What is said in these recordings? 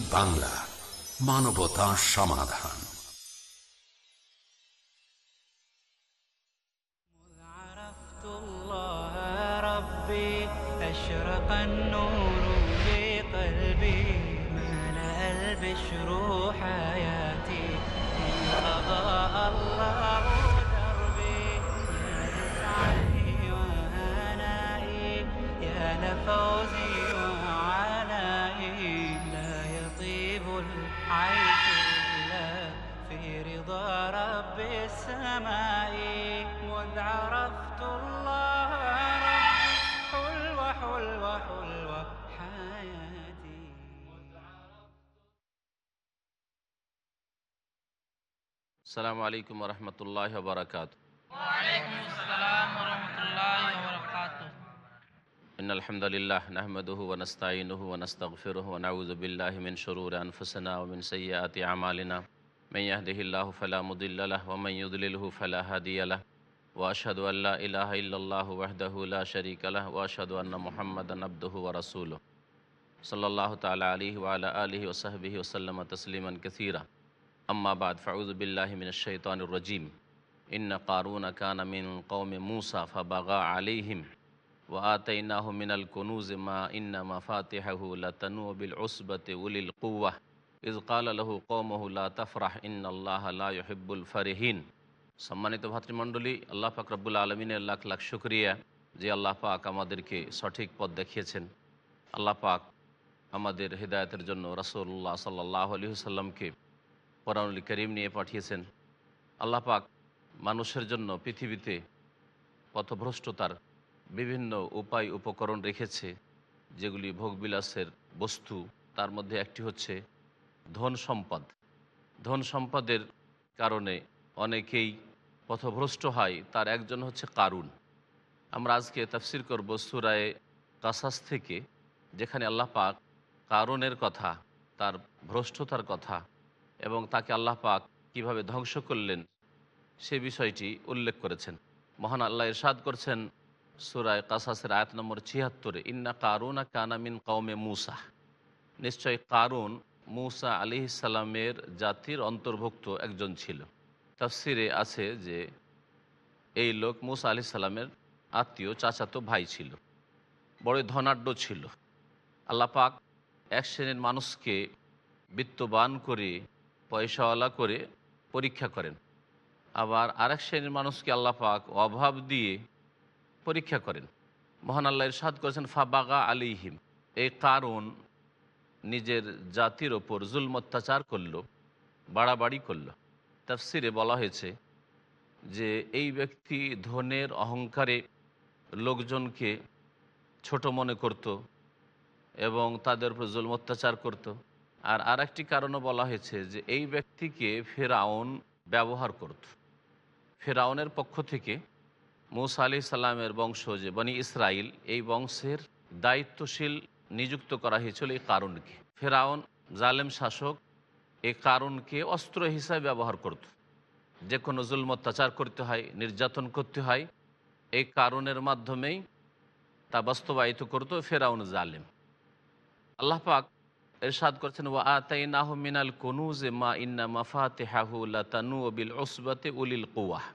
বাংলা মানবতা সমাধান عرفت الله ربي أشرق النور في قلبي ملأ البشر حياتي أضاء السماء. مذ عرفت الله ربي حلوة حلوة حلوة حياتي. السلام عليكم ورحمة الله وبركاته. وعليكم السلام ورحمة الله وبركاته. إن الحمد لله نحمده ونستعينه ونستغفره ونعوذ بالله من شرور أنفسنا ومن سيئات أعمالنا. من يهده الله فلا مضل له ومن يضلله فلا هادي له. وأشهد أن لا إله إلا الله وحده لا شريك له وأشهد أن محمدا عبده ورسوله. صلى الله تعالى عليه وعلى آله وصحبه وسلم تسليما كثيرا. أما بعد فأعوذ بالله من الشيطان الرجيم. إن قارون كان من قوم موسى فبغى عليهم وآتيناه من الكنوز ما إن مفاتحه لتنوء بالعصبة أولي القوة. ইজকাল আলহু কৌমহুল্লা তাফরাহ ইন্নআল্লাহ আল্লাহবুল সম্মানিত ভাতৃমণ্ডলী, আল্লাহ পাক রব্বুল আলমিনের লাখ লাখ শুক্রিয়া যে আল্লাহ পাক আমাদেরকে সঠিক পথ দেখিয়েছেন। আল্লাহ পাক আমাদের হৃদায়তের জন্য রসুল্লাহ সাল্লাহ আলী সাল্লামকে পরানুল করিম নিয়ে পাঠিয়েছেন। আল্লাহ পাক মানুষের জন্য পৃথিবীতে পথভ্রষ্টতার বিভিন্ন উপায় উপকরণ রেখেছে, যেগুলি ভোগবিলাসের বস্তু। তার মধ্যে একটি হচ্ছে ধন সম্পদ। ধন সম্পদের কারণে অনেকেই পথভ্রষ্ট হয়, তার একজন হচ্ছে কারুন। আমরা আজকে তাফসির করব সুরায় কাসাস থেকে, যেখানে আল্লাহ পাক কারণের কথা, তার ভ্রষ্টতার কথা এবং তাকে আল্লাহ পাক কীভাবে ধ্বংস করলেন সে বিষয়টি উল্লেখ করেছেন। মহান আল্লাহ ইরশাদ করছেন সুরায় কাসাসের আয়াত নম্বর ছিয়াত্তরে, ইন্না কারুনা কানামিন কৌমে মুসা। নিশ্চয় কারুন মুসা আলি ইসালামের জাতির অন্তর্ভুক্ত একজন ছিল। তাফসিরে আছে যে, এই লোক মুসা আলি সাল্লামের আত্মীয়, চাচাতো ভাই ছিল। বড় ধনাঢ্য ছিল। আল্লাপাক এক শ্রেণির মানুষকে বিত্তবান করে, পয়সাওয়ালা করে পরীক্ষা করেন। আবার আরেক শ্রেণির মানুষকে আল্লাহ পাক অভাব দিয়ে পরীক্ষা করেন। মহান আল্লাহ ইরশাদ করেছেন, ফাবাগা আলিহিম এই কারণ নিজের জাতির ওপর জুলম অত্যাচার করল, বাড়াবাড়ি করল। তাফসিরে বলা হয়েছে যে, এই ব্যক্তি ধনের অহংকারে লোকজনকে ছোট মনে করত এবং তাদের উপর জুলম অত্যাচার করত। আর আরেকটি কারণও বলা হয়েছে যে, এই ব্যক্তিকে ফেরাউন ব্যবহার করত। ফেরাউনের পক্ষ থেকে মৌসা আলি সাল্লামের বংশ যে, বনি ইসরাইল, এই বংশের দায়িত্বশীল নিযুক্ত করা হয়েছিল এই কারণকে। ফেরাউন জালেম শাসক এই কারণকে অস্ত্র হিসাবে ব্যবহার করত। যে কোনো জুলম অত্যাচার করতে হয়, নির্যাতন করতে হয়, এই কারণের মাধ্যমেই তা বাস্তবায়িত করতো ফেরাউন জালেম। আল্লাহ পাক এরশাদ করছেন, ওয়া আতাই মিনাল কনুজে মা ইন্না মাফাতে হাহু লাতানু বিল ওসবাতে উলিল কুয়াহ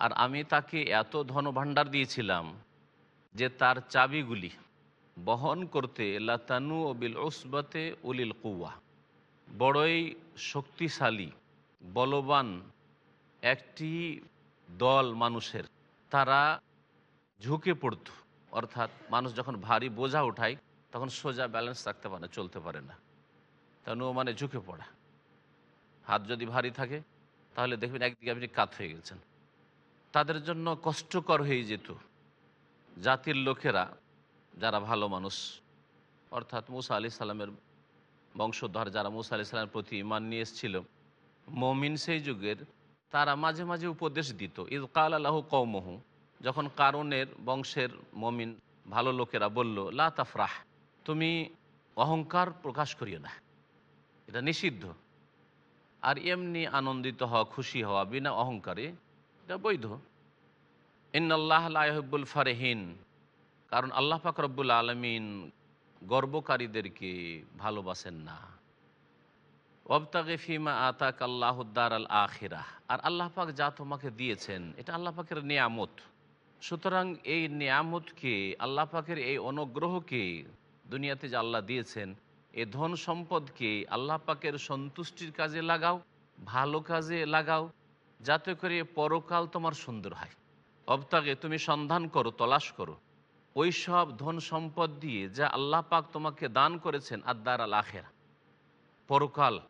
আর আমি তাকে এত ধনভাণ্ডার দিয়েছিলাম যে তার চাবিগুলি বহন করতে লাতানু ও বিল ওসবাতে উলিল কুয়া বড়ই শক্তিশালী, বলবান একটি দল মানুষের। তারা ঝুঁকে পড়ত, অর্থাৎ মানুষ যখন ভারী বোঝা ওঠায় তখন সোজা ব্যালেন্স রাখতে পারে না, চলতে পারে না। তানু মানে ঝুঁকে পড়া। হাত যদি ভারী থাকে, তাহলে দেখবেন একদিকে আপনি কাত হয়ে গেছেন। তাদের জন্য কষ্টকর হয়ে যেত। জাতির লোকেরা যারা ভালো মানুষ, অর্থাৎ মুসা আলি সাল্লামের বংশধর যারা মুসা আলি সাল্লামের প্রতি ইমান নিয়ে এসেছিল, মমিন সেই যুগের, তারা মাঝে মাঝে উপদেশ দিত, ইদ কাল আল্লাহ কৌমহু যখন কারণের বংশের মমিন ভালো লোকেরা বলল, লা তাফরাহ, তুমি অহংকার প্রকাশ করিও না, এটা নিষিদ্ধ। আর এমনি আনন্দিত হওয়া, খুশি হওয়া, বিনা অহংকারে এটা বৈধ। ইন্নআল্লাহ লাহবুল ফারেহিন কারণ আল্লাহ পাক রব্বুল আলমিন গর্বকারীদেরকে ভালোবাসেন না। অবতাগে ফিমা আতাক আল্লাহদ্দার আল আখিরা আর আল্লাহ পাক যা তোমাকে দিয়েছেন, এটা আল্লাহ পাকের নিয়ামত। সুতরাং এই নিয়ামতকে, আল্লাহ পাকের এই অনুগ্রহকে দুনিয়াতে যে আল্লাহ দিয়েছেন, এ ধন সম্পদকে আল্লাহ পাকের সন্তুষ্টির কাজে লাগাও, ভালো কাজে লাগাও, যাতে করে পরকাল তোমার সুন্দর হয়। অবতাগে তুমি সন্ধান করো, তলাশ করো। ওই সব ধন সম্পদ দিয়ে যা আল্লাহ পাক তোমাকে দান করেছেন আদার আল আখেরা। পরকাল।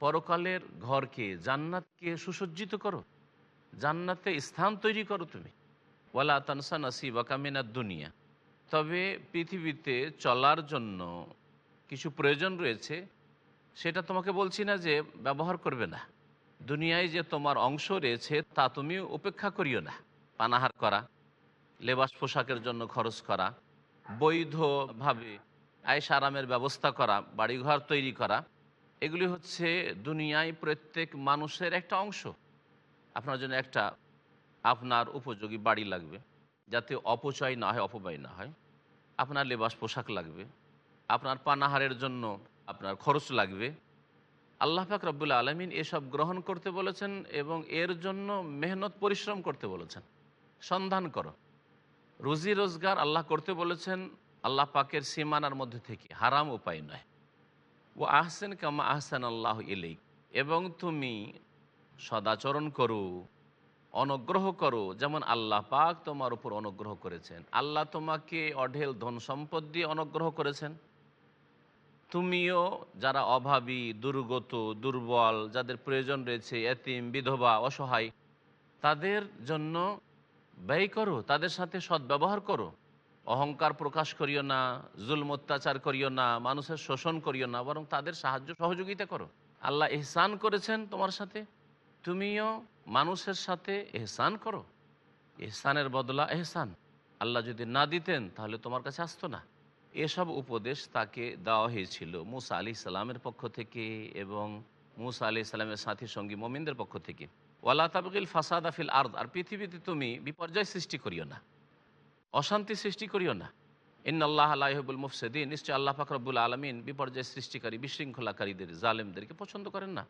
পরকালের ঘরকে জান্নাতকে সুসজ্জিত করো। জান্নাতে স্থান তৈরি করো তুমি। ওয়ালা তানসা নাসিবা কামিনার দুনিয়া। তবে পৃথিবীতে চলার জন্য কিছু প্রয়োজন রয়েছে, সেটা তোমাকে বলছি না যে ব্যবহার করবে না। দুনিয়ায় যে তোমার অংশ রয়েছে, তা তুমি উপেক্ষা করিও না। পানাহার করা লেবাস পোশাকের জন্য খরচ করা, বৈধভাবে আয়সা আরামের ব্যবস্থা করা, বাড়িঘর তৈরি করা, এগুলি হচ্ছে দুনিয়ায় প্রত্যেক মানুষের একটা অংশ। আপনার জন্য একটা আপনার উপযোগী বাড়ি লাগবে, যাতে অপচয় না হয়, অপব্যয় না হয়। আপনার লেবাস পোশাক লাগবে, আপনার পানাহারের জন্য আপনার খরচ লাগবে। আল্লাহ পাক রব্বুল আলমিন এসব গ্রহণ করতে বলেছেন এবং এর জন্য মেহনত, পরিশ্রম করতে বলেছেন। সন্ধান করো। রুজি রোজগার আল্লাহ করতে বলেছেন, আল্লাহ পাকের সীমানার মধ্যে থেকে, হারাম উপায় নয়। ও আহসেন কামা আহসান আল্লাহ ইলেই এবং তুমি সদাচরণ করো, অনুগ্রহ করো, যেমন আল্লাহ পাক তোমার উপর অনুগ্রহ করেছেন। আল্লাহ তোমাকে অঢেল ধন সম্পদ দিয়ে অনুগ্রহ করেছেন। তুমিও যারা অভাবী, দুর্গত, দুর্বল, যাদের প্রয়োজন রয়েছে, এতিম, বিধবা, অসহায়, তাদের জন্য ব্যয় করো, তাদের সাথে সদ্ব্যবহার করো। অহংকার প্রকাশ করিও না, জুলম অত্যাচার করিও না, মানুষের শোষণ করিও না, বরং তাদের সাহায্য সহযোগিতা করো। আল্লাহ এহসান করেছেন তোমার সাথে, তুমিও মানুষের সাথে এহসান করো। এহসানের বদলা এহসান। আল্লাহ যদি না দিতেন, তাহলে তোমার কাছে আসতো না। এসব উপদেশ তাকে দেওয়া হয়েছিল মুসা আলি সালামের পক্ষ থেকে এবং মুসা আলি সালামের সাথী সঙ্গী মোমিনদের পক্ষ থেকে। ওয়ালা তাবকিল ফাসাদ আফিল আর্দ, আর পৃথিবীতে তুমি বিপর্যয় সৃষ্টি করিও না, অশান্তি সৃষ্টি করিও না। ইন আল্লাহ আলাইহবুল মুফসেদিন, নিশ্চয় আল্লাহ ফাকরবুল আলমিন বিপর্যয় সৃষ্টিকারী, বিশৃঙ্খলাকারীদের, জালেমদেরকে পছন্দ করেন না।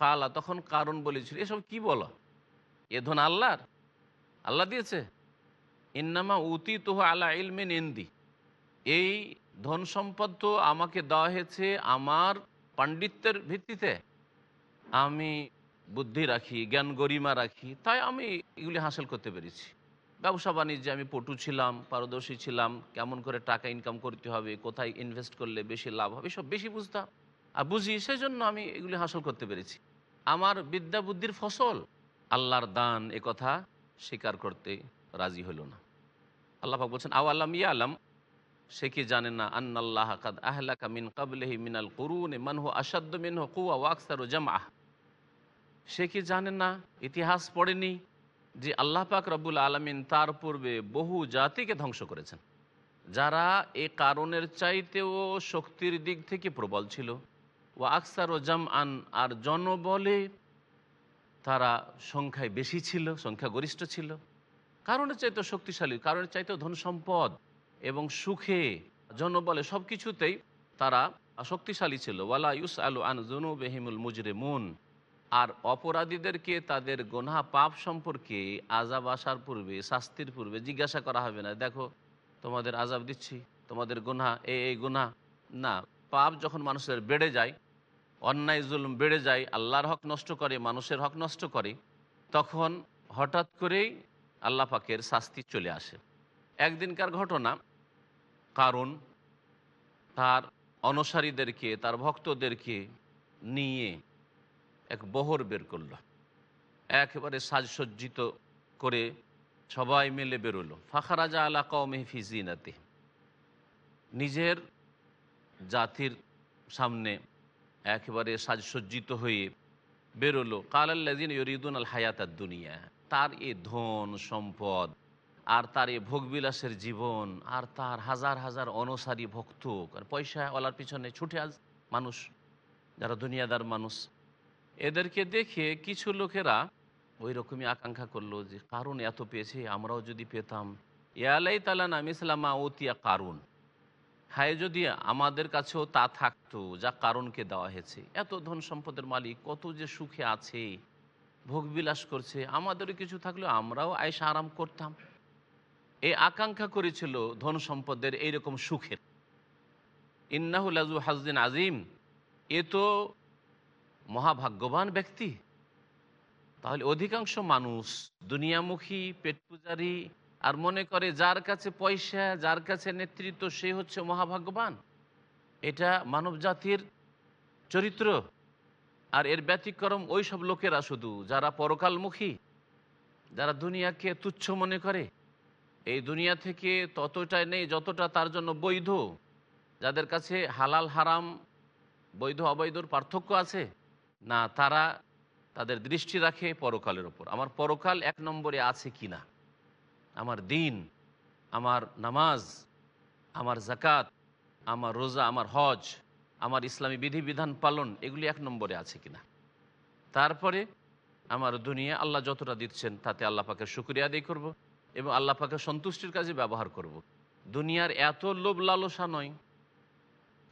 কালা, তখন কারণ বলেছিল, এসব কি বলো? এ ধন আল্লাহর? আল্লাহ দিয়েছে? ইন্নামা উতি তোহ আল্লাহ ইলমিন ইন্দি, এই ধন সম্পদ তো আমাকে দেওয়া হয়েছে আমার পাণ্ডিত্যের ভিত্তিতে। আমি বুদ্ধি রাখি, জ্ঞান গরিমা রাখি, তাই আমি এগুলি হাসিল করতে পেরেছি। ব্যবসা বাণিজ্যে আমি পটু ছিলাম, পারদর্শী ছিলাম, কেমন করে টাকা ইনকাম করতে হবে, কোথায় ইনভেস্ট করলে বেশি লাভ হবে সব বেশি বুঝতাম। আর বুঝি সেই জন্য আমি এগুলি হাসিল করতে পেরেছি। আমার বিদ্যা বুদ্ধির ফসল, আল্লাহর দান এ কথা স্বীকার করতে রাজি হলো না। আল্লাহ বলছেন আও আল্লাহ ইয়া আলম সে কি জানে না, আন্নাল্লাহ কাদ আহলাকা মিন কাবলেহি মিনাল করুন মানহু আসাদ্দ মিনহ কুয়া ওয়াকসার জামা সে কি জানে না? ইতিহাস পড়েনি যে আল্লাহ পাক রব্বুল আলমিন তার পূর্বে বহু জাতিকে ধ্বংস করেছেন। যারা এ কারণের চাইতেও শক্তির দিক থেকে প্রবল ছিল। ও আকসার ও জাম আন আর জনবলে তারা সংখ্যায় বেশি ছিল, সংখ্যাগরিষ্ঠ ছিল। কারণের চাইতে শক্তিশালী, কারণের চাইতে ধন সম্পদ এবং সুখে জনবলে সব কিছুতেই তারা শক্তিশালী ছিল। ওয়ালা ইউস আলু আন জনু বেহিমুল মুজরে মুন আর অপরাধীদেরকে তাদের গোনা পাপ সম্পর্কে আজাব আসার পূর্বে, শাস্তির পূর্বে জিজ্ঞাসা করা হবে না। দেখো, তোমাদের আজাব দিচ্ছি, তোমাদের গোনা এই এই গুনা। না, পাপ যখন মানুষের বেড়ে যায়, অন্যায়, জুলুম বেড়ে যায়, আল্লাহর হক নষ্ট করে, মানুষের হক নষ্ট করে, তখন হঠাৎ করেই আল্লাহ পাকের শাস্তি চলে আসে। একদিনকার ঘটনা, কারণ তার অনুসারীদেরকে, তার ভক্তদেরকে নিয়ে এক বহর বের করল। একেবারে সাজসজ্জিত করে সবাই মিলে বেরোলো। ফাখারাজা আলা কৌমে ফিজিনাতে নিজের জাতির সামনে একেবারে সাজসজ্জিত হয়ে বেরোলো। কালাল্লাদিন ইরিদুন আল হায়াত দুনিয়া তার এ ধন, সম্পদ, আর তার এ ভোগবিলাসের জীবন, আর তার হাজার হাজার অনুসারী ভক্ত আর পয়সা ওলার পিছনে ছুটে আজ মানুষ, যারা দুনিয়াদার মানুষ এদেরকে দেখে কিছু লোকেরা ওই রকমই আকাঙ্ক্ষা করল যে, কারণ এত পেয়েছে, আমরাও যদি পেতাম। ইয়ালাই তালা নাম ইসলামা ওতিয়া কারুন। হায়, যদি আমাদের কাছেও তা থাকতো, যা কারণকে দেওয়া হয়েছে। এত ধন সম্পদের মালিক, কত যে সুখে আছে ভোগবিলাস করছে, আমাদেরও কিছু থাকলেও আমরাও আয়সা আরাম করতাম। এই আকাঙ্ক্ষা করেছিল ধন সম্পদের এইরকম সুখের। ইন্নাহুল্লাজু হাজদিন আজিম এ তো মহাভাগ্যবান ব্যক্তি। তাহলে অধিকাংশ মানুষ দুনিয়ামুখী, পেট পূজারী, আর মনে করে যার কাছে পয়সা, যার কাছে নেতৃত্ব, সে হচ্ছে মহাভাগ্যবান। এটা মানব জাতির চরিত্র। আর এর ব্যতিক্রম ওই সব লোকেরা শুধু, যারা পরকালমুখী, যারা দুনিয়াকে তুচ্ছ মনে করে। এই দুনিয়া থেকে ততটাই নেই যতটা তার জন্য বৈধ। যাদের কাছে হালাল, হারাম, বৈধ, অবৈধর পার্থক্য আছে। না, তারা তাদের দৃষ্টি রাখে পরকালের ওপর আমার পরকাল এক নম্বরে আছে কি না আমার দিন, আমার নামাজ, আমার জাকাত আমার রোজা, আমার হজ, আমার ইসলামী বিধিবিধান পালন, এগুলি এক নম্বরে আছে কিনা? তারপরে আমার দুনিয়া, আল্লাহ যতটা দিচ্ছেন তাতে আল্লাহ পাকে শুক্রিয়া আদায় করব এবং আল্লাহ পাকে সন্তুষ্টির কাজে ব্যবহার করব। দুনিয়ার এত লোভ লালসা নয়,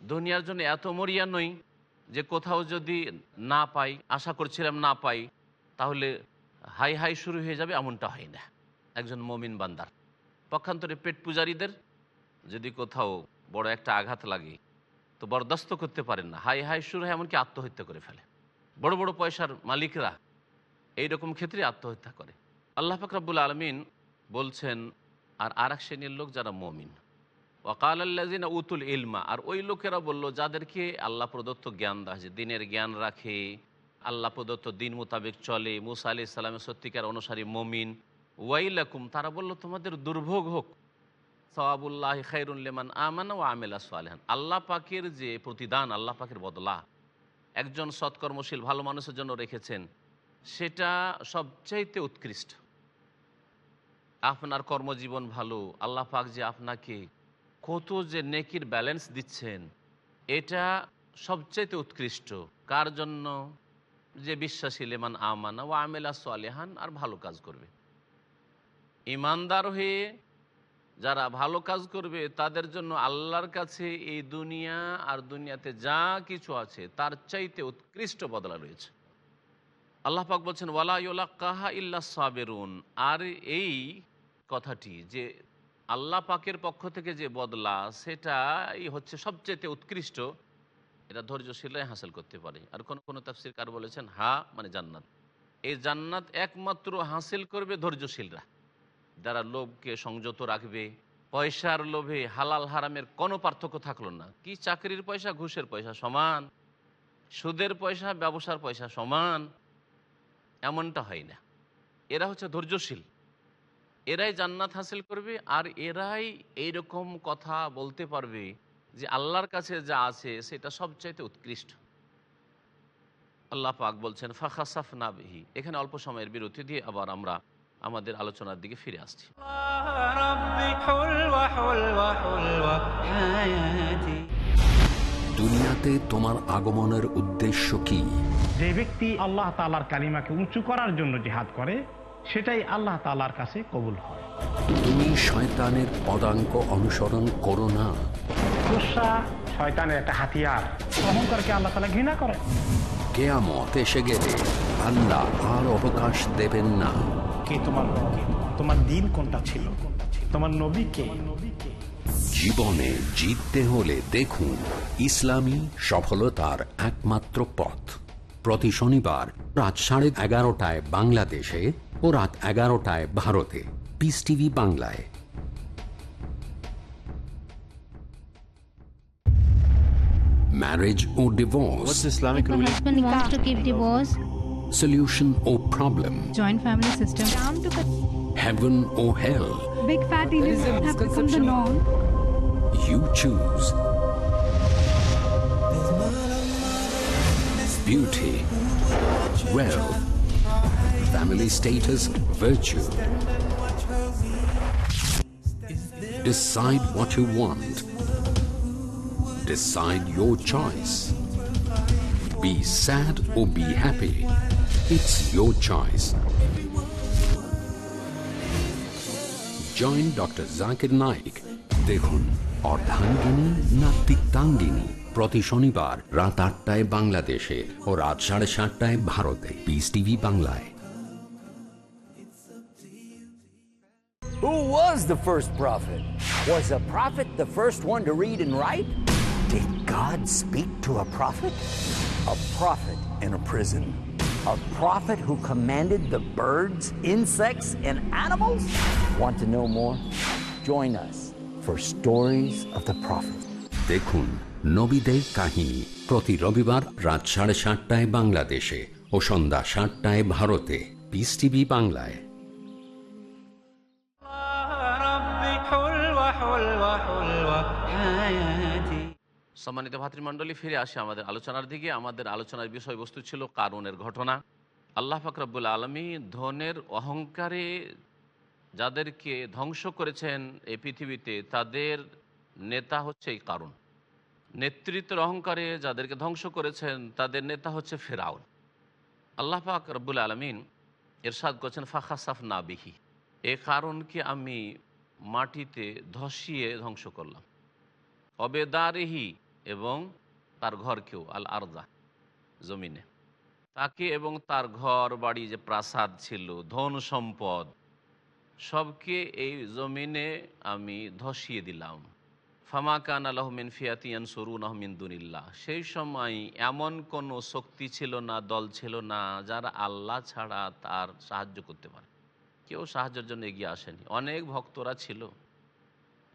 দুনিয়ার জন্য এত মরিয়া নই যে কোথাও যদি না পাই, আশা করছিলাম না পাই, তাহলে হাই হাই শুরু হয়ে যাবে এমনটা হয় না। একজন মমিন বান্দার। পক্ষান্তরে পেট পূজারীদের যদি কোথাও বড় একটা আঘাত লাগে, তো বরদাস্ত করতে পারেন না। হাই হাই শুরু হয় এমনকি আত্মহত্যা করে ফেলে। বড় বড় পয়সার মালিকরা এই রকম ক্ষেত্রে আত্মহত্যা করে। আল্লাহ ফাকরাবুল আলমিন বলছেন, আর আর এক শ্রেণির লোক যারা মমিন ওয়াকাল আল্লাজিনা উতুল ইলমা, আর ওই লোকেরা বলল, যাদেরকে আল্লাহ প্রদত্ত জ্ঞান দেওয়া হয়েছে দিনের জ্ঞান রাখে, আল্লাহ প্রদত্ত দিন মোতাবেক চলে, মুসা আলি ইসলামের সত্যিকার অনুসারী মমিন, ওয়াইলাকুম, তারা বলল, তোমাদের দুর্ভোগ হোক। সওয়াবুল্লাহ খাইরুল্লেমান আমান ও আমেলা সালেহান। আল্লাহ পাকের যে প্রতিদান, আল্লাহ পাকের বদলা। একজন সৎকর্মশীল, ভালো মানুষের জন্য রেখেছেন, সেটা সবচাইতে উৎকৃষ্ট। আপনার কর্মজীবন ভালো, আল্লাহ পাক যে আপনাকে কত যে নেকির ব্যালেন্স দিচ্ছেন, এটা সবচাইতে উৎকৃষ্ট। কার জন্য? যে বিশ্বাসী লেমান আমানা ও আমেলা সালেহান, আর ভালো কাজ করবে। ইমানদার হয়ে যারা ভালো কাজ করবে, তাদের জন্য আল্লাহর কাছে এই দুনিয়া আর দুনিয়াতে যা কিছু আছে, তার চাইতে উৎকৃষ্ট বদলা রয়েছে। আল্লাহ পাক বলছেন, ওয়ালা ইউলা কাহা ইল্লা সাবেরুন। আর এই কথাটি যে আল্লাহ পাকের পক্ষ থেকে যে বদলা, সেটাই হচ্ছে সবচেয়ে উৎকৃষ্ট। এটা ধৈর্যশীলাই হাসিল করতে পারে। আর কোন, কোনো তাফসির কার বলেছেন? হা মানে জান্নাত। এই জান্নাত একমাত্র হাসিল করবে ধৈর্যশীলরা। যারা লোভকে সংযত রাখবে, পয়সার লোভে হালাল হারামের কোনো পার্থক্য থাকল না। কি চাকরির পয়সা, ঘুষের পয়সা সমান? সুদের পয়সা, ব্যবসার পয়সা সমান? এমনটা হয় না। এরা হচ্ছে ধৈর্যশীল। এরাই জান্নাত হাসিল করবে আর এরাই এইরকম কথা বলতে পারবে যে আল্লাহর কাছে যা আছে সেটা সবচাইতে উৎকৃষ্ট। আল্লাহ পাক বলছেন ফাখাসাফ নাবিহি এখানে অল্প সময়ের বিরতি দিয়ে আবার আমরা আমাদের আলোচনার দিকে ফিরে আসছি। দুনিয়াতে তোমার আগমনের উদ্দেশ্য কি? যে ব্যক্তি আল্লাহ তালার কালিমাকে উঁচু করার জন্য জেহাদ করে সেটাই আল্লাহ তালার কাছে কবুল হয়। তুমি শয়তানের পদাঙ্ক অনুসরণ করো না। গুসা শয়তানের একটা হাতিয়ার। অহংকারকে আল্লাহ তালা ঘৃণা করে। কেয়ামত এসে গেলে আল্লাহ আর অবকাশ দেবেন না। কে তোমার? তোমার দিন কোনটা ছিল? তোমার নবী কে? জীবনে জিততে হলে দেখুন ইসলামী সফলতার একমাত্র পথ। প্রতি শনিবার রাত সাড়ে এগারোটায় বাংলাদেশে ও রাত এগারোটায় ভারতে পিস টিভি বাংলায় marriage or divorce, What's Islamic If a ruling? husband wants to give divorce, solution or problem, joint family system. Ram took a heaven or hell, Big fat elitism have become the norm. you choose. Beauty, wealth, family status, virtue. Decide what you want. Decide your choice. Be sad or be happy. It's your choice. Join Dr. Zakir Naik. দেখুন অর্ধাঙ্গিনী না তিক্তাঙ্গিনী প্রতি শনিবার রাত আটটায় বাংলাদেশে ও রাত সাড়ে সাতটায় ভারতে পিস টিভি বাংলায় was the first prophet? Was a prophet the first one to read and write? Did God speak to a prophet? A prophet in a prison. A prophet who commanded the birds, insects, and animals? Want to know more? Join us for Stories of the Prophet. দেখুন নবীদের কাহিনী প্রতি রবিবার রাত সাড়ে সাতটায় বাংলাদেশে ও সন্ধ্যা সাতটায় ভারতে পিস টিভি বাংলায় সম্মানিত ভাতৃমণ্ডলী, ফিরে আসে আমাদের আলোচনার দিকে। আমাদের আলোচনার বিষয়বস্তু ছিল কারণের ঘটনা। আল্লাহ ফাকরাবুল আলমী ধনের অহংকারে যাদেরকে ধ্বংস করেছেন এই পৃথিবীতে, তাদের নেতা হচ্ছে এই কারণ নেতৃত্বের অহংকারে যাদেরকে ধ্বংস করেছেন, তাদের নেতা হচ্ছে ফেরাউন। আল্লাহ পাক রব্বুল আলমিন এরশাদ করছেন ফাখাসাফ নাবিহি এ কারণকে আমি মাটিতে ধসিয়ে ধ্বংস করলাম। অবেদারেহি এবং তার ঘরকেও আল আরদা জমিনে। তাকে এবং তার ঘর, বাড়ি যে প্রাসাদ ছিল, ধন সম্পদ, সবকে এই জমিনে আমি ধসিয়ে দিলাম। ফামাকান আলহমিন ফিয়াতিয়ান সরুন আহমিন দুনিল্লাহ। সেই সময় এমন কোনো শক্তি ছিল না, দল ছিল না, যারা আল্লাহ ছাড়া তার সাহায্য করতে পারে। কেউ সাহায্যের জন্য এগিয়ে আসেনি। অনেক ভক্তরা ছিল।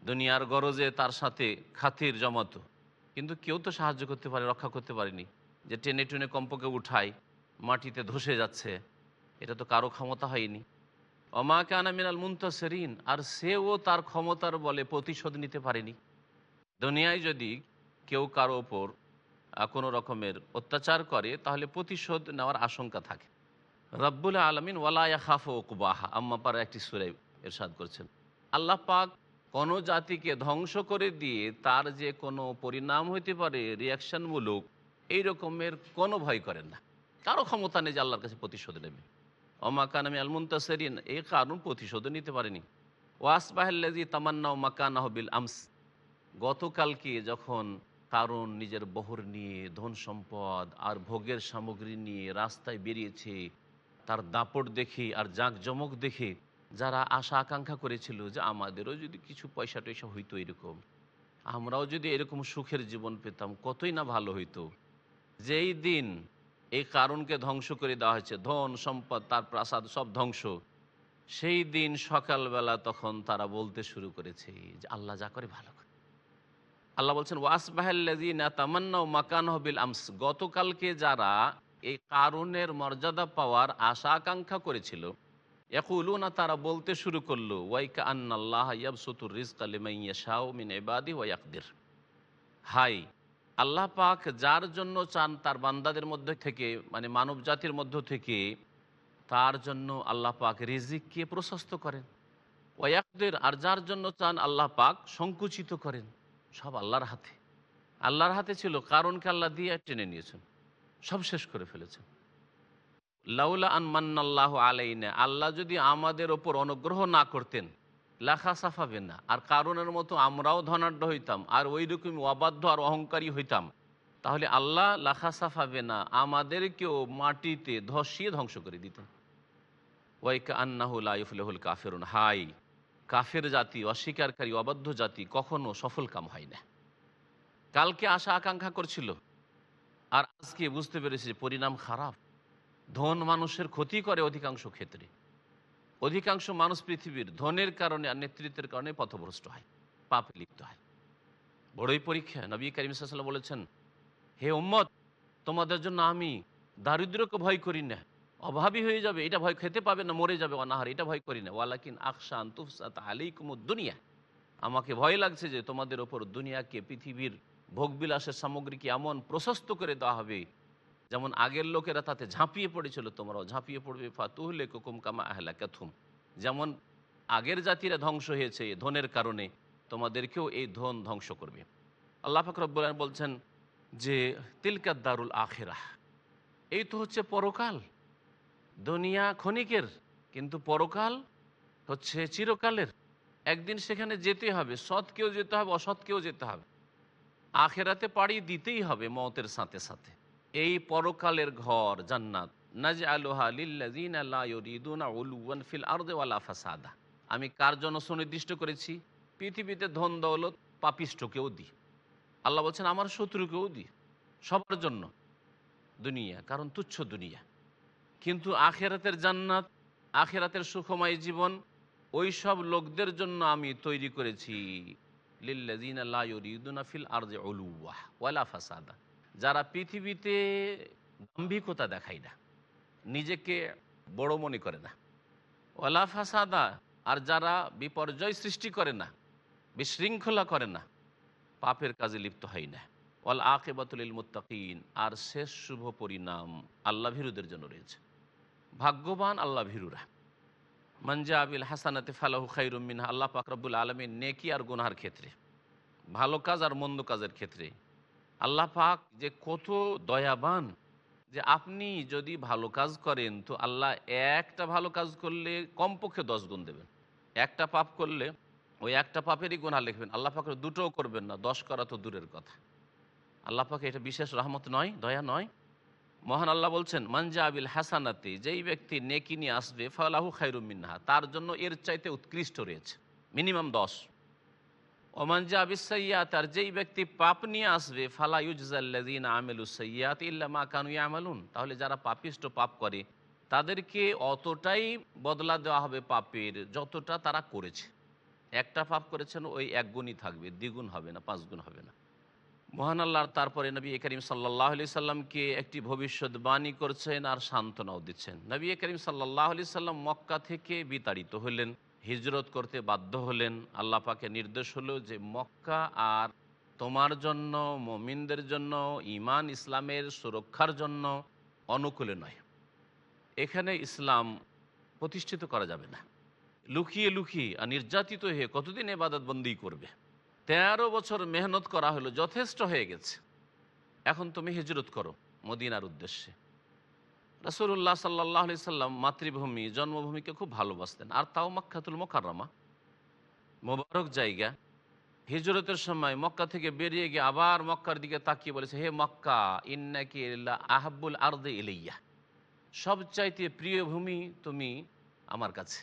দুনিয়ার গরজে তার সাথে খাতির জমাতো। কিন্তু কেউ তো সাহায্য করতে পারে, রক্ষা করতে পারেনি। যে টেনে টেনে কম্পকে উঠায়, মাটিতে ধসে যাচ্ছে, এটা তো কারও ক্ষমতা হয়নি। অমাকে আনা মিনাল মুন্তাসেরিন, আর সেও তার ক্ষমতার বলে প্রতিশোধ নিতে পারেনি। দুনিয়ায় যদি কেউ কারও ওপর কোনো রকমের অত্যাচার করে, তাহলে প্রতিশোধ নেওয়ার আশঙ্কা থাকে। রব্বুল আলমিন ওয়ালায়া খাফ ও কুবাহা আম্মা পারা একটি সুরে এরশাদ করছেন। আল্লাহ পাক কোনো জাতিকে ধ্বংস করে দিয়ে তার যে কোনো পরিণাম হইতে পারে রিয়াকশনমূলক এই রকমের কোনো ভয় করেন না। কারও ক্ষমতা নেই যে আল্লাহর কাছে প্রতিশোধ নেবে। অমাকান আমি আলমুন্তাসেরিন এই কারণ প্রতিশোধ নিতে পারেনি। ওয়াসবাহাল্লাজি তামান্না মাকানা বিল আমস, গতকালকে যখন কারণ নিজের বহর নিয়ে ধন সম্পদ আর ভোগের সামগ্রী নিয়ে রাস্তায় বেরিয়েছে, তার দাপট দেখে আর জাঁকজমক দেখে যারা আশা আকাঙ্ক্ষা করেছিল যে আমাদেরও যদি কিছু পয়সা টয়সা হইতো এরকম, আমরাও যদি এরকম সুখের জীবন পেতাম, কতই না ভালো হইতো। যেই দিন এই কারণকে ধ্বংস করে দেওয়া হয়েছে, ধন, সম্পদ, তার প্রাসাদ সব ধ্বংস, সেই দিন সকালবেলা তখন তারা বলতে শুরু করেছে যে আল্লাহ যা করে ভালো করে। আল্লাহ বলছেন ওয়াসবাহাল্লাজিনা তামান্না মাকান হবিল আমস। গতকালকে যারা এই কারণের মর্যাদা পাওয়ার আশা আকাঙ্ক্ষা করেছিল না তারা বলতে শুরু করল, ওয়াইকা আন্নাল্লাহ ইয়াবসুতুর ওয়াইয়াকদির হাই, আল্লাহ পাক যার জন্য চান তার বান্দাদের মধ্যে থেকে মানে মানব জাতির মধ্য থেকে, তার জন্য আল্লাহ পাক রিজিককে প্রশস্ত করেন। ওয়াকদের আর যার জন্য চান আল্লাহ পাক সংকুচিত করেন, সব আল্লাহর হাতে। আল্লাহর হাতে ছিল, কারণকে আল্লাহ দিয়ে টেনে নিয়েছেন, সব শেষ করে ফেলেছেন। লাউলা আন মান্নাল্লাহ আলাইনা, আল্লাহ যদি আমাদের ওপর অনুগ্রহ না করতেন লেখা সাফাবে না আর কারণের মতো আমরাও ধনাঢ্য হইতাম, আর ওই রকম অবাধ্য আর অহংকারী হইতাম, তাহলে আল্লাহ লাখা সাফাবে না আমাদেরকেও মাটিতে ধসিয়ে ধ্বংস করে দিতেন। ওয়াইকা আন্নাহুল আইফুল কাফেরুন, হাই, কাফের জাতি, অস্বীকারী, অবাধ্য জাতি কখনো সফল কাম হয় না। কালকে আশা আকাঙ্ক্ষা করছিল, আর আজকে বুঝতে পেরেছি পরিণাম খারাপ। ধন মানুষের ক্ষতি করে অধিকাংশ ক্ষেত্রে। অধিকাংশ মানুষ পৃথিবীর ধনের কারণে আর নেতৃত্বের কারণে পথভ্রষ্ট হয়, পাপে লিপ্ত হয়। বড়ই পরীক্ষা নবী করিম সাল্লাম বলেছেন, হে উম্মত, তোমাদের জন্য আমি দারিদ্রকে ভয় করি না। অভাবী হয়ে যাবে, এটা ভয় খেতে পাবে না, মরে যাবে অনাহার, এটা ভয় করি না। ওয়ালাকিন আকশান তুফসাত আলাইকুমুদ দুনিয়া। আমাকে ভয় লাগছে যে তোমাদের ওপর দুনিয়াকে, পৃথিবীর ভোগবিলাসের সামগ্রীকে এমন প্রশস্ত করে দেওয়া হবে যেমন আগের লোকেরা তাতে ঝাঁপিয়ে পড়েছিল, তোমরাও ঝাঁপিয়ে পড়বে। ফাতুহলে কুকুম কামা আহলা ক্যাথুম যেমন আগের জাতিরা ধ্বংস হয়েছে ধনের কারণে, তোমাদেরকেও এই ধন ধ্বংস করবে। আল্লাহ ফকরব্বুল বলছেন যে তিলকাত দারুল আখেরাহ। এই তো হচ্ছে পরকাল। দুনিয়া ক্ষণিকের, কিন্তু পরকাল হচ্ছে চিরকালের। একদিন সেখানে যেতে হবে সৎকেও যেতে হবে অসৎকেও যেতে হবে। আখেরাতে পাড়ি দিতেই হবে মতের সাথে সাথে। এই পরকালের ঘর জান্নাত। ফিল আমি কার জন্য সুনির্দিষ্ট করেছি? পৃথিবীতে ধন দৌলত পাপিষ্ঠকেও দিই আল্লাহ বলছেন, আমার শত্রুকেও দিই সবার জন্য। দুনিয়া, কারণ তুচ্ছ দুনিয়া। কিন্তু আখেরাতের জান্নাত, আখেরাতের সুখময় জীবন, ওই সব লোকদের জন্য আমি তৈরি করেছি। লিল্লাজিন আল্লাহ ফিল আরদে উলুওয়াহ ওয়ালা ফাসাদা। যারা পৃথিবীতে দাম্ভিকতা দেখায় না, নিজেকে বড় মনে করে না। ওয়ালা ফাসাদা, আর যারা বিপর্যয় সৃষ্টি করে না, বিশৃঙ্খলা করে না, পাপের কাজে লিপ্ত হয় না। ওয়াল আকেবাতুল মুত্তাকিন, আর শেষ শুভ পরিণাম আল্লাহ ভীরুদের জন্য রয়েছে। ভাগ্যবান আল্লাহ ভীরুরা। মঞ্জা আবিল হাসানাতে ফালাহু খাইরুম মিনহা, আল্লাহ পাক রব্বুল আলমীর নেকি আর গুনহার ক্ষেত্রে, ভালো কাজ আর মন্দ কাজের ক্ষেত্রে আল্লাহ পাক যে কত দয়াবান যে আপনি যদি ভালো কাজ করেন, তো আল্লাহ একটা ভালো কাজ করলে কমপক্ষে দশ গুণ দেবেন। একটা পাপ করলে ওই একটা পাপেরই গুণা লিখবেন। আল্লাহ পাকের দুটোও করবেন না, দশ করা তো দূরের কথা। আল্লাহ পাকে এটা বিশেষ রহমত নয়, দয়া নয়। মহান আল্লাহ বলছেন মানজা আবিল হাসানাতি যেই ব্যক্তি নেকি নিয়ে আসবে, ফালাহু খাইরুম মিনহা, তার জন্য এর চাইতে উৎকৃষ্ট রয়েছে, মিনিমাম দশ। ওমানজা আবিস সৈয়াত আর যেই ব্যক্তি পাপ নিয়ে আসবে ফালা ইউজাল্লাদিন আমেলু সৈয়াত ইল্লামা কানু আমালুন তাহলে যারা পাপিষ্ট পাপ করে, তাদেরকে অতটাই বদলা দেওয়া হবে পাপের যতটা তারা করেছে। একটা পাপ করেছেন, ওই এক গুণই থাকবে, দ্বিগুণ হবে না, পাঁচ গুণ হবে না। মহান আল্লাহর তারপরে নবী করিম সাল্লাহ আলি সাল্লামকে একটি ভবিষ্যৎবাণী করছেন আর সান্ত্বনাও দিচ্ছেন। নবী করিম সাল্লাহ আলি সাল্লাম মক্কা থেকে বিতাড়িত হলেন। হিজরত করতে বাধ্য হলেন, আল্লাহ পাকে নির্দেশ হলো যে মক্কা আর তোমার জন্য, মমিনদের জন্য ইমান ইসলামের সুরক্ষার জন্য অনুকূলে নয়। এখানে ইসলাম প্রতিষ্ঠিত করা যাবে না। লুকিয়ে লুকিয়ে আর নির্যাতিত হয়ে কতদিন এবাদত বন্দি করবে? তেরো বছর মেহনত করা হলো, যথেষ্ট হয়ে গেছে। এখন তুমি হিজরত করো, মদিনার উদ্দেশ্যে। রসুল্লাহ সাল্লাহ সাল্লাম মাতৃভূমি, জন্মভূমিকে খুব ভালোবাসতেন। আর তাও মক্কাতুল মোকাররমা। মোবারক জায়গা। হিজরতের সময় মক্কা থেকে বেরিয়ে গিয়ে আবার মক্কার দিকে তাকিয়ে বলেছে, হে মক্কা, ইন্নাকি আহাবুল আর্দে ইলাইয়া। সবচাইতে প্রিয় ভূমি তুমি আমার কাছে।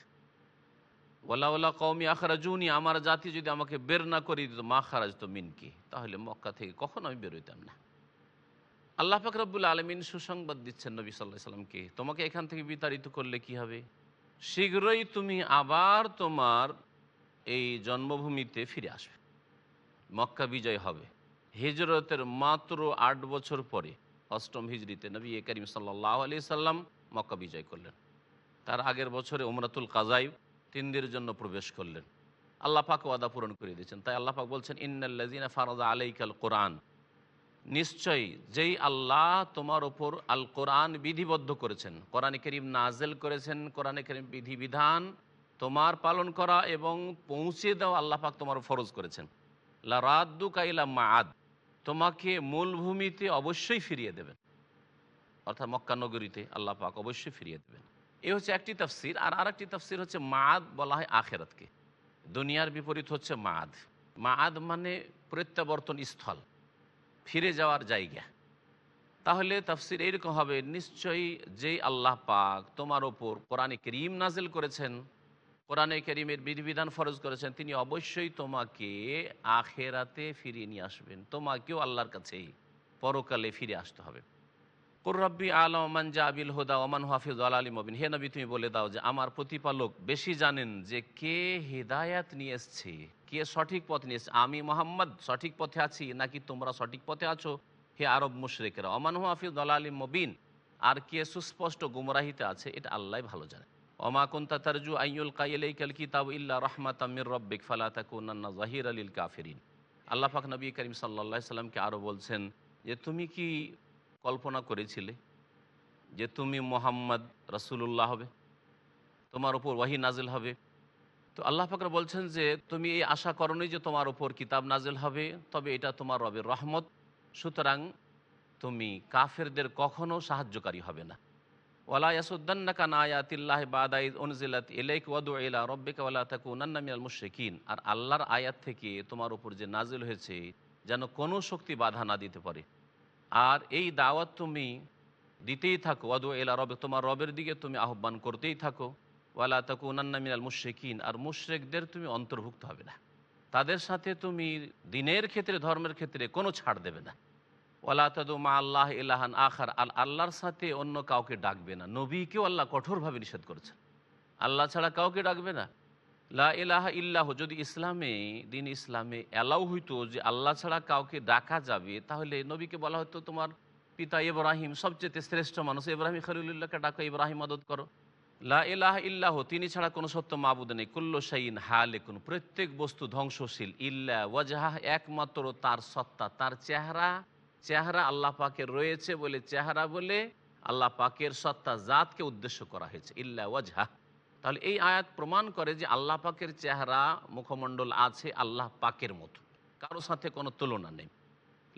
ওলা ওলা কৌমি আখরাজুনি, আমার জাতি যদি আমাকে বের না করে দিত, মা খারাজ তো মিনকি। তাহলে মক্কা থেকে কখন আমি বেরোইতাম না। আল্লাহ ফাকরাবুল আলমিন সুসংবাদ দিচ্ছেন নবী সাল্লাহ সাল্লামকে তোমাকে এখান থেকে বিতাড়িত করলে কি হবে? শীঘ্রই তুমি আবার তোমার এই জন্মভূমিতে ফিরে আসবে। মক্কা বিজয় হবে। হিজরতের মাত্র আট বছর পরে অষ্টম হিজড়িতে নবী করিম সাল্লাহ আলি সাল্লাম মক্কা বিজয় করলেন। তার আগের বছরে উমরাতুল কাজাইব তিন দিনের জন্য প্রবেশ করলেন। আল্লাহ পাক ওয়াদা পূরণ করে দিয়েছেন। তাই আল্লাহ পাক বলছেন ইন্নাল্লাজিনা ফারাজা আলাইকাল কোরআন। নিশ্চয়ই যেই আল্লাহ তোমার ওপর আল কোরআন বিধিবদ্ধ করেছেন, কোরআনে করিম নাজেল করেছেন, কোরআনে করিম বিধিবিধান তোমার পালন করা এবং পৌঁছে দেওয়া আল্লাহ পাক তোমার ফরজ করেছেন। লা রাদ্দু কাইলা মাদ তোমাকে মূলভূমিতে অবশ্যই ফিরিয়ে দেবেন। অর্থাৎ মক্কানগরীতে আল্লাহ পাক অবশ্যই ফিরিয়ে দেবেন। এ হচ্ছে একটি তফসির, আর আরেকটি তফসির হচ্ছে মাদ বলা হয় আখেরাতকে। দুনিয়ার বিপরীত হচ্ছে মাদ মাদ মানে প্রত্যাবর্তন স্থল। ফিরে যাওয়ার জায়গা। তাহলে তাফসির এইরকম হবে, নিশ্চয়ই যেই আল্লাহ পাক তোমার ওপর কোরআনে করিম নাজেল করেছেন, কোরআনে করিমের বিধিবিধান ফরজ করেছেন, তিনি অবশ্যই তোমাকে আখেরাতে ফিরিয়ে নিয়ে আসবেন। তোমাকেও আল্লাহর কাছেই পরকালে ফিরে আসতে হবে। কুর্রব্বি আলমান জাবিল হুদা ওমান হাফিজ আলী মবিন। হে নবী, তুমি বলে দাও যে আমার প্রতিপালক বেশি জানেন যে কে হেদায়াত নিয়ে এসছে কে সঠিক পথ নিয়ে এসছে? আমি মোহাম্মদ সঠিক পথে আছি নাকি তোমরা সঠিক পথে আছো? হে আরব মুশরেকেরা ওমান হাফিজ আলী মবিন। আর কে সুস্পষ্ট গুমরাহিতে আছে, এটা আল্লাহ ভালো জানে। ওমা কুন্তা তারজু আইয়ুল কাইলাইকাল কিতাব ইল্লা রহমাত আমির রব্বিক, ফালা তাকুন্না জাহির আলিল কাফিরিন। আল্লাহ পাক নবী করিম সাল্লা সাল্লামকে আরও বলছেন, যে তুমি কি কল্পনা করেছিলে যে তুমি মোহাম্মদ রসুল্লাহ হবে? তোমার উপর ওয়াহি নাজিল হবে? তো আল্লাহ ফাকর বলছেন যে, তুমি এই আশা করনি যে তোমার উপর কিতাব নাজেল হবে, তবে এটা তোমার রবের রহমত। সুতরাং তুমি কাফেরদের কখনো সাহায্যকারী হবে না। ওয়ালা ইয়াসুদ্দান্নাকা নায়াতিল্লাহ বাদাইদ উনজিলাত ইলাইক ওয়াদু ইলা রব্বিকা ওয়ালা তাকুনান্না মিনাল মুশরিকিন। আর আল্লাহর আয়াত থেকে তোমার উপর যে নাজিল হয়েছে, যেন কোনো শক্তি বাধা না দিতে পারে। আর এই দাওয়াত তুমি দিতেই থাকো। ওয়াদু এলা রবে তোমার রবের দিকে তুমি আহ্বান করতেই থাকো। ওয়ালা তাকুনান্না মিনাল মুশরিকিন। আর মুশরিকদের তুমি অন্তর্ভুক্ত হবে না। তাদের সাথে তুমি দিনের ক্ষেত্রে, ধর্মের ক্ষেত্রে কোনো ছাড় দেবে না। ওয়ালা তাদু মা আল্লাহ ইলাহান আখার। আল আল্লাহর সাথে অন্য কাউকে ডাকবে না। নবীকেও আল্লাহ কঠোরভাবে নিষেধ করেছেন। আল্লাহ ছাড়া কাউকে ডাকবে না। লা ইলাহা ইল্লাহ। যদি ইসলামে, দিন ইসলামে অ্যালাউ হইতো যে আল্লাহ ছাড়া কাউকে ডাকা যাবে, তাহলে নবীকে বলা হতো তোমার পিতা ইব্রাহিম সবচেয়ে শ্রেষ্ঠ মানুষ। ইব্রাহিম খলিলুল্লাহকে ডাকো, ইব্রাহিম মদত করো। লা ইল্লাহ, তিনি ছাড়া কোনো সত্য মাবুদ নেই। কুল্লো শাইন হালেকুন, প্রত্যেক বস্তু ধ্বংসশীল। ইল্লা ওয়াজাহ, একমাত্র তার সত্তা, তার চেহারা। চেহারা আল্লাহ পাকের রয়েছে বলে চেহারা বলে আল্লাহ পাকের সত্তা জাতকে উদ্দেশ্য করা হয়েছে। ইল্লা ওয়াজহা। তাহলে এই আয়াত প্রমাণ করে যে আল্লাহ পাকের চেহারা মুখমণ্ডল আছে আল্লাহ পাকের মতো। কারও সাথে কোনো তুলনা নেই।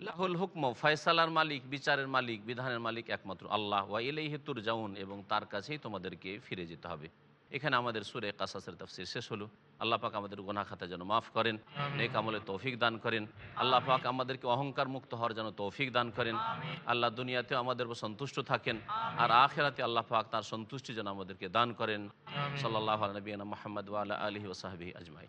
লাহুল হুকম ফয়সালার মালিক বিচারের মালিক বিধানের মালিক একমাত্র আল্লাহ। ওয়া ইলাই হেতুর জাউন এবং তার কাছেই তোমাদেরকে ফিরে যেতে হবে। এখানে আমাদের সুরে কাসাসের তফসির শেষ হলো। আল্লাহ পাক আমাদের গুনাহ খাতা যেন মাফ করেন নেক আমলে তৌফিক দান করেন। আল্লাহ পাক আমাদেরকে অহংকার মুক্ত হওয়ার যেন তৌফিক দান করেন। আল্লাহ দুনিয়াতেও আমাদের সন্তুষ্ট থাকেন। আর আখেরাতে আল্লাহ পাক তার সন্তুষ্টি যেন আমাদেরকে দান করেন। সাল্লাহ নবীনা মোহাম্মদ ওয়ালা আলহি ওসাহাবি আজমাই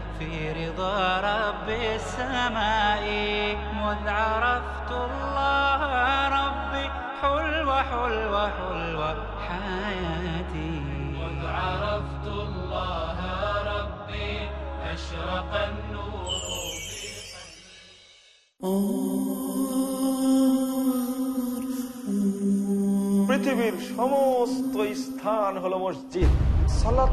في رضا رب السماء مذ عرفت الله ربي حلوة حلوة حلوة حياتي مذ عرفت الله ربي أشرق النور পৃথিবীর সমস্ত স্থান হলো মসজিদ সালাত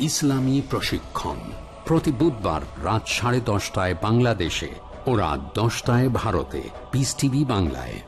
ইসলামী প্রশিক্ষণ। প্রতি বুধবার রাত সাড়ে দশটায় বাংলাদেশে ও রাত দশটায় ভারতে। পিস টিভি বাংলায়।